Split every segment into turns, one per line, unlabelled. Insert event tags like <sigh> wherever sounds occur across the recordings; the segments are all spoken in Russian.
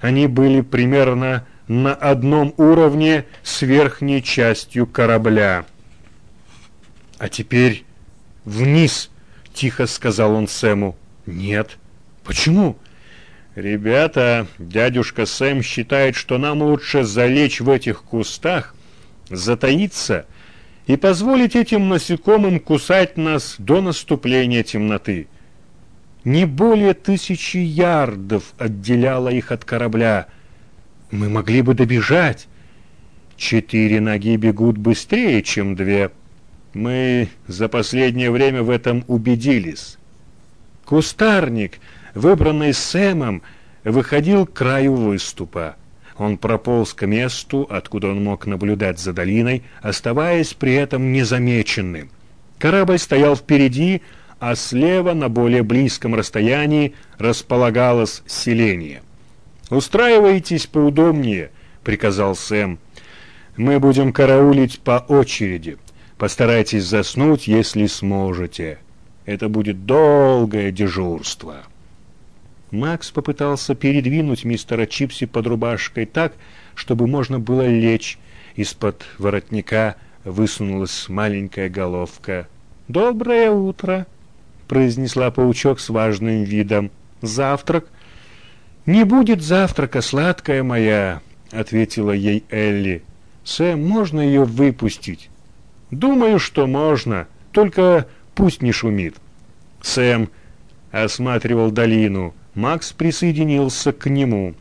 Они были примерно на одном уровне с верхней частью корабля. «А теперь вниз!» — тихо сказал он Сэму. «Нет». «Почему?» «Ребята, дядюшка Сэм считает, что нам лучше залечь в этих кустах, затаиться и позволить этим насекомым кусать нас до наступления темноты. Не более тысячи ярдов отделяло их от корабля. Мы могли бы добежать. Четыре ноги бегут быстрее, чем две. Мы за последнее время в этом убедились. Кустарник, выбранный Сэмом, выходил к краю выступа. Он прополз к месту, откуда он мог наблюдать за долиной, оставаясь при этом незамеченным. Корабль стоял впереди, а слева на более близком расстоянии располагалось селение. «Устраивайтесь поудобнее», — приказал Сэм. «Мы будем караулить по очереди. Постарайтесь заснуть, если сможете. Это будет долгое дежурство». Макс попытался передвинуть мистера Чипси под рубашкой так, чтобы можно было лечь. Из-под воротника высунулась маленькая головка. «Доброе утро!» Произнесла паучок с важным видом. «Завтрак?» «Не будет завтрака, сладкая моя», — ответила ей Элли. «Сэм, можно ее выпустить?» «Думаю, что можно, только пусть не шумит». Сэм осматривал долину. Макс присоединился к нему.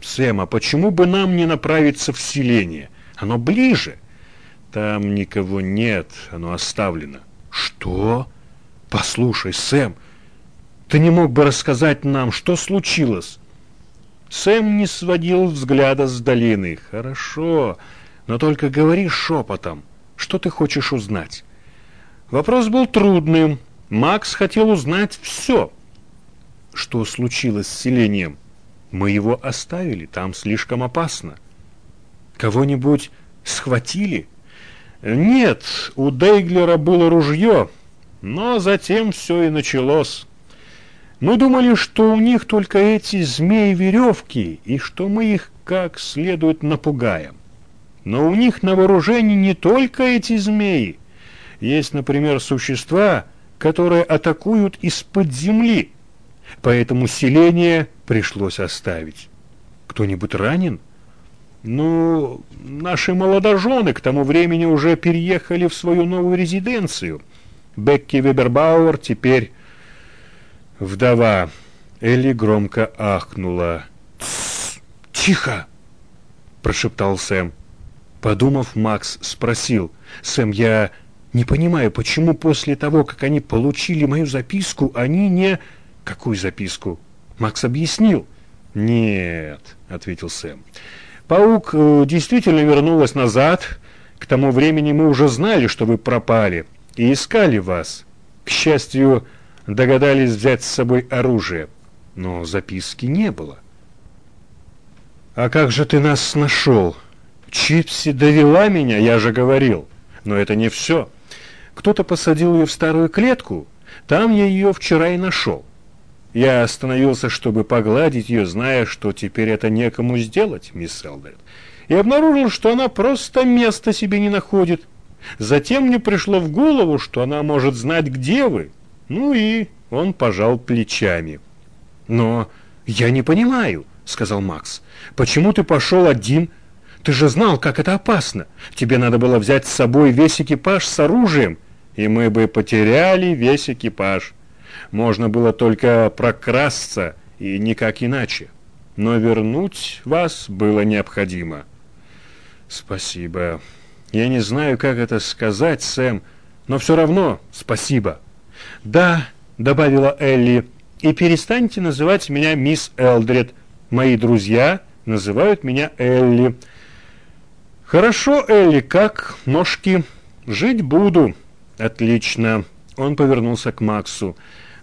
«Сэм, а почему бы нам не направиться в селение? Оно ближе». «Там никого нет, оно оставлено». «Что?» «Послушай, Сэм, ты не мог бы рассказать нам, что случилось?» Сэм не сводил взгляда с долины. «Хорошо, но только говори шепотом. Что ты хочешь узнать?» Вопрос был трудным. Макс хотел узнать все. Что случилось с селением? Мы его оставили, там слишком опасно. Кого-нибудь схватили? Нет, у Дейглера было ружье, но затем все и началось. Мы думали, что у них только эти змеи-веревки, и что мы их как следует напугаем. Но у них на вооружении не только эти змеи. Есть, например, существа, которые атакуют из-под земли. Поэтому селение пришлось оставить. Кто-нибудь ранен? Ну, наши молодожены к тому времени уже переехали в свою новую резиденцию – Бекки Вебербауэр теперь вдова. Элли громко ахнула. «Тихо!» – прошептал Сэм. Подумав, Макс спросил. «Сэм, я не понимаю, почему после того, как они получили мою записку, они не...» «Какую записку?» Макс объяснил. «Нет», — ответил Сэм. «Паук э, действительно вернулась назад. К тому времени мы уже знали, что вы пропали и искали вас. К счастью, догадались взять с собой оружие, но записки не было. «А как же ты нас нашел?» «Чипси довела меня, я же говорил. Но это не все. Кто-то посадил ее в старую клетку, там я ее вчера и нашел. Я остановился, чтобы погладить ее, зная, что теперь это некому сделать, мисс Элдерт, и обнаружил, что она просто места себе не находит». Затем мне пришло в голову, что она может знать, где вы. Ну и он пожал плечами. «Но я не понимаю», — сказал Макс. «Почему ты пошел один? Ты же знал, как это опасно. Тебе надо было взять с собой весь экипаж с оружием, и мы бы потеряли весь экипаж. Можно было только прокрасться, и никак иначе. Но вернуть вас было необходимо». «Спасибо», я не знаю, как это сказать, Сэм, но все равно спасибо. Да, добавила Элли, и перестаньте называть меня мисс Элдред. Мои друзья называют меня Элли. Хорошо, Элли, как ножки? Жить буду. Отлично. Он повернулся к Максу.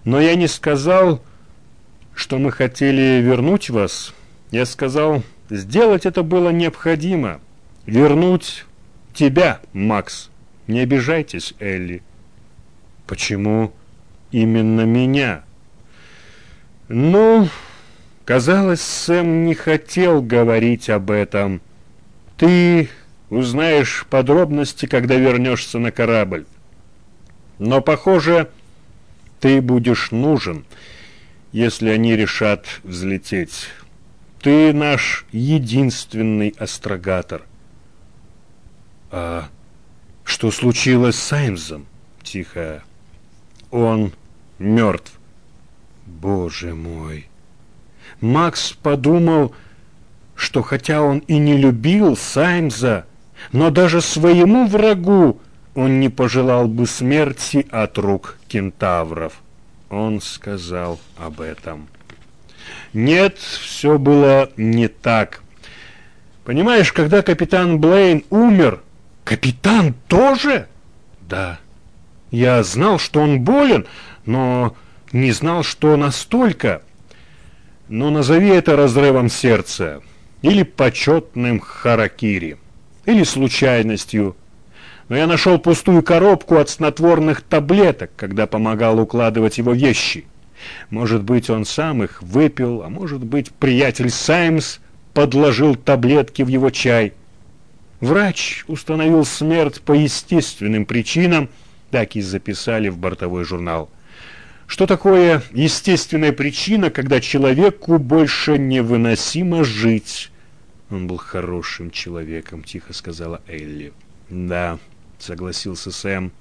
Но я не сказал, что мы хотели вернуть вас. Я сказал, сделать это было необходимо. Вернуть тебя, Макс. Не обижайтесь, Элли. Почему именно меня? Ну, Казалось, Сэм не хотел говорить об этом. Ты узнаешь подробности, когда вернешься на корабль. Но, похоже, ты будешь нужен, если они решат взлететь. Ты наш единственный астрогатор. А что случилось с Саймзом? Тихо. Он мертв. Боже мой. Макс подумал, что хотя он и не любил Саймза, но даже своему врагу он не пожелал бы смерти от рук кентавров. Он сказал об этом. Нет, все было не так. Понимаешь, когда капитан Блейн умер... Капитан тоже? Да. Я знал, что он болен, но не знал, что настолько. Но назови это разрывом сердца, или почетным харакири, или случайностью. Но я нашел пустую коробку от снотворных таблеток, когда помогал укладывать его вещи. Может быть, он сам их выпил, а может быть, приятель Саймс подложил таблетки в его чай. Врач установил смерть по естественным причинам, так и записали в бортовой журнал. Что такое естественная причина, когда человеку больше невыносимо жить? Он был хорошим человеком, тихо сказала Элли. Да, согласился Сэм.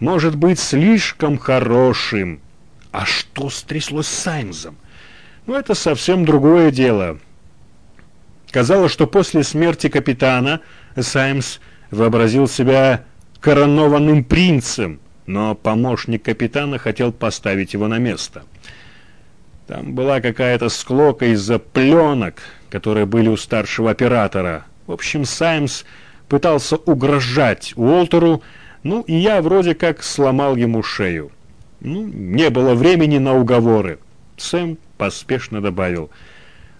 Может быть, слишком хорошим. А что стряслось с Саймзом? Ну, это совсем другое дело. Казалось, что после смерти капитана Саймс вообразил себя коронованным принцем, но помощник капитана хотел поставить его на место. Там была какая-то склока из-за пленок, которые были у старшего оператора. В общем, Саймс пытался угрожать Уолтеру, ну и я вроде как сломал ему шею. Ну, не было времени на уговоры. Сэм поспешно добавил.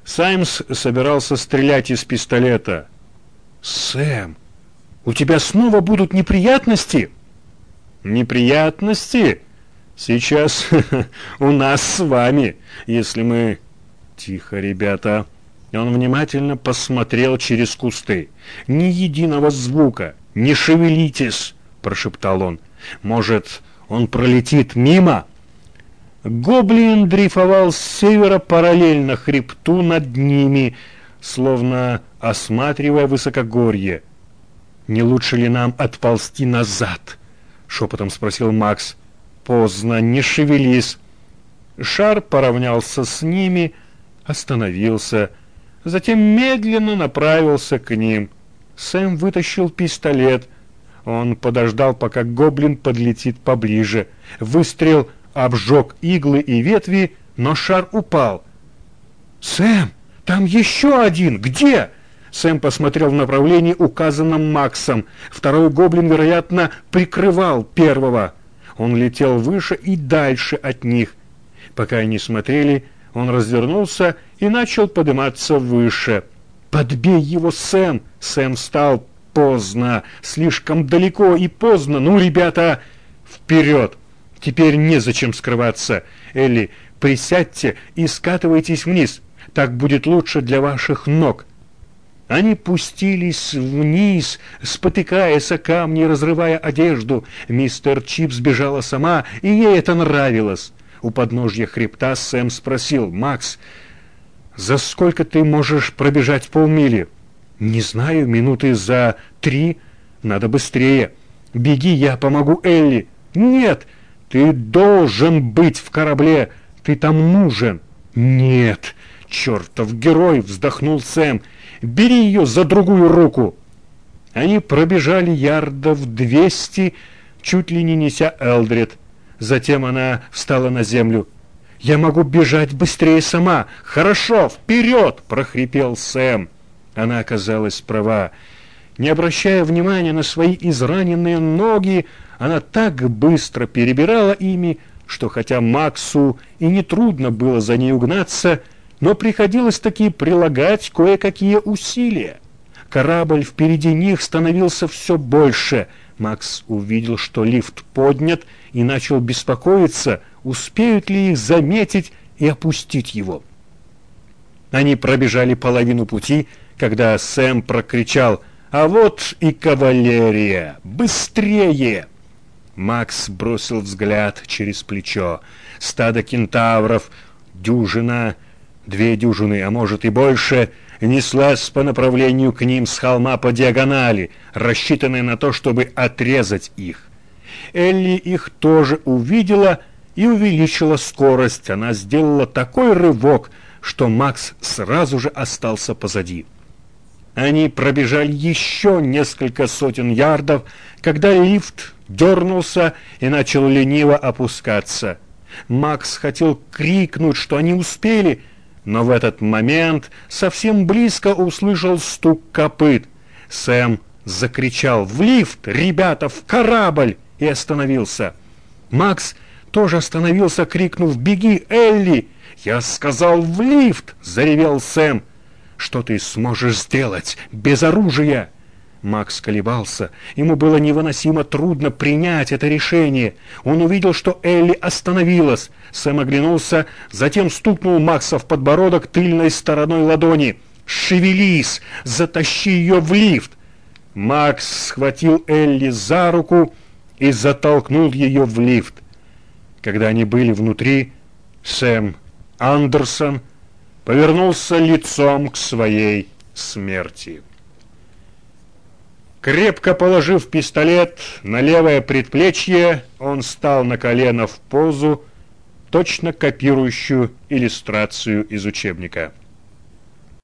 Саймс собирался стрелять из пистолета. «Сэм, у тебя снова будут неприятности?» неприятности сейчас <laughs> у нас с вами, если мы... Тихо, ребята. Он внимательно посмотрел через кусты. Ни единого звука. Не шевелитесь, прошептал он. Может, он пролетит мимо? Гоблин дрейфовал с севера параллельно хребту над ними, словно осматривая высокогорье. Не лучше ли нам отползти назад? шепотом спросил Макс. Поздно, не шевелись. Шар поравнялся с ними, остановился, затем медленно направился к ним. Сэм вытащил пистолет. Он подождал, пока гоблин подлетит поближе. Выстрел обжег иглы и ветви, но шар упал. «Сэм, там еще один! Где?» Сэм посмотрел в направлении, указанном Максом. Второй гоблин, вероятно, прикрывал первого. Он летел выше и дальше от них. Пока они смотрели, он развернулся и начал подниматься выше. «Подбей его, Сэм!» Сэм встал поздно, слишком далеко и поздно. «Ну, ребята, вперед!» Теперь незачем скрываться. Элли, присядьте и скатывайтесь вниз. Так будет лучше для ваших ног. Они пустились вниз, спотыкаясь о камни, разрывая одежду. Мистер Чип сбежала сама, и ей это нравилось. У подножья хребта Сэм спросил, «Макс, за сколько ты можешь пробежать полмили?» «Не знаю, минуты за три. Надо быстрее. Беги, я помогу Элли». «Нет, ты должен быть в корабле. Ты там нужен». «Нет, чертов герой!» — вздохнул Сэм. Бери ее за другую руку!» Они пробежали ярдов двести, чуть ли не неся Элдрид. Затем она встала на землю. «Я могу бежать быстрее сама!» «Хорошо, вперед!» — прохрипел Сэм. Она оказалась права. Не обращая внимания на свои израненные ноги, она так быстро перебирала ими, что хотя Максу и нетрудно было за ней угнаться, — но приходилось таки прилагать кое-какие усилия. Корабль впереди них становился все больше. Макс увидел, что лифт поднят, и начал беспокоиться, успеют ли их заметить и опустить его. Они пробежали половину пути, когда Сэм прокричал «А вот и кавалерия! Быстрее!» Макс бросил взгляд через плечо. Стадо кентавров, дюжина, две дюжины, а может и больше, неслась по направлению к ним с холма по диагонали, рассчитанной на то, чтобы отрезать их. Элли их тоже увидела и увеличила скорость. Она сделала такой рывок, что Макс сразу же остался позади. Они пробежали еще несколько сотен ярдов, когда лифт дернулся и начал лениво опускаться. Макс хотел крикнуть, что они успели, но в этот момент совсем близко услышал стук копыт. Сэм закричал «В лифт! Ребята, в корабль!» и остановился. Макс тоже остановился, крикнув «Беги, Элли!» «Я сказал в лифт!» — заревел Сэм. «Что ты сможешь сделать без оружия?» Макс колебался. Ему было невыносимо трудно принять это решение. Он увидел, что Элли остановилась. Сэм оглянулся, затем стукнул Макса в подбородок тыльной стороной ладони. «Шевелись! Затащи ее в лифт!» Макс схватил Элли за руку и затолкнул ее в лифт. Когда они были внутри, Сэм Андерсон повернулся лицом к своей смерти. Крепко положив пистолет на левое предплечье, он стал на колено в позу, точно копирующую иллюстрацию из учебника.